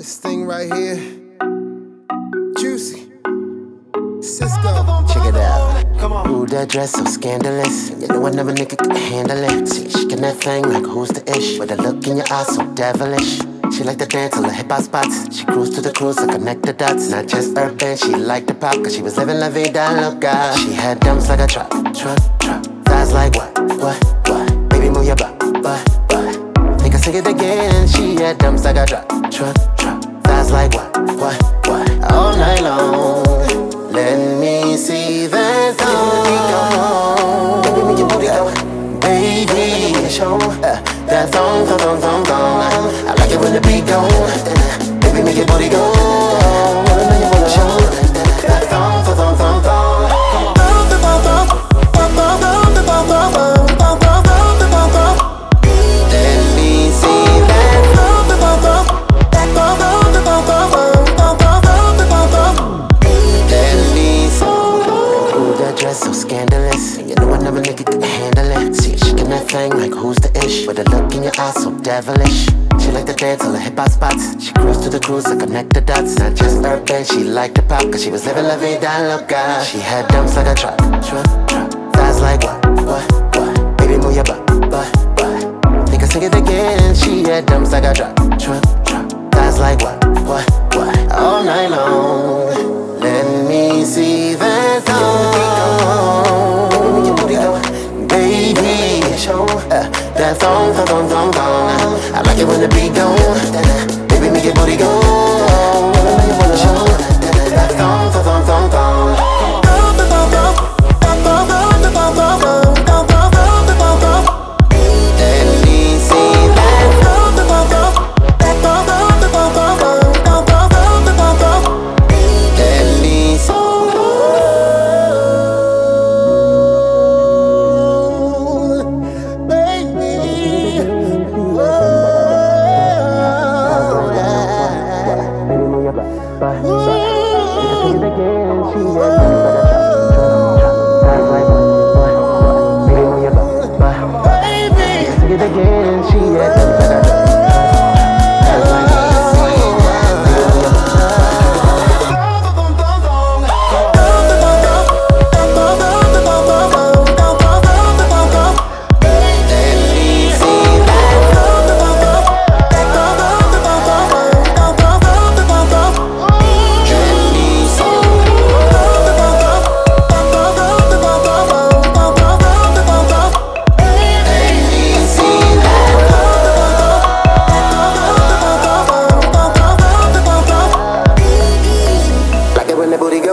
This thing right here, juicy. Sisqó. Check it out. Come on. Ooh, that dress so scandalous. You know another nigga could handle it. See, shaking that thing like who's the ish? With a look in your eyes so devilish. She like to dance on the hip hop spots. She cruise to the cruise to connect the dots. Not just urban, she liked the pop, cause she was living la vida loca. She had dumps like a truck, truck, truck. Thighs like what, what, what? Dumps like a truck, truck, truck. Thighs like what, what, what? All night long. Let me see that thong. Baby, make your booty go. Baby, show uh, that thong, thong, thong, thong, thong. I like it when the beat go. Uh, baby, make your booty go. Like who's the ish? With a look in your eyes so devilish. She like to dance on the hip hop spots. She cruise to the cruise to connect the dots. Not just urban, she liked the pop, cause she was living la vida loca. She had dumps like a truck, truck, truck. Thighs like what, what, what? Baby, move your butt, butt, butt. Think I sing it again. She had dumps like a truck, truck, truck. Thighs like what, what, what? All night long. That thong, thong, thong, thong, thong. I like it when the beat go. Again, The booty go.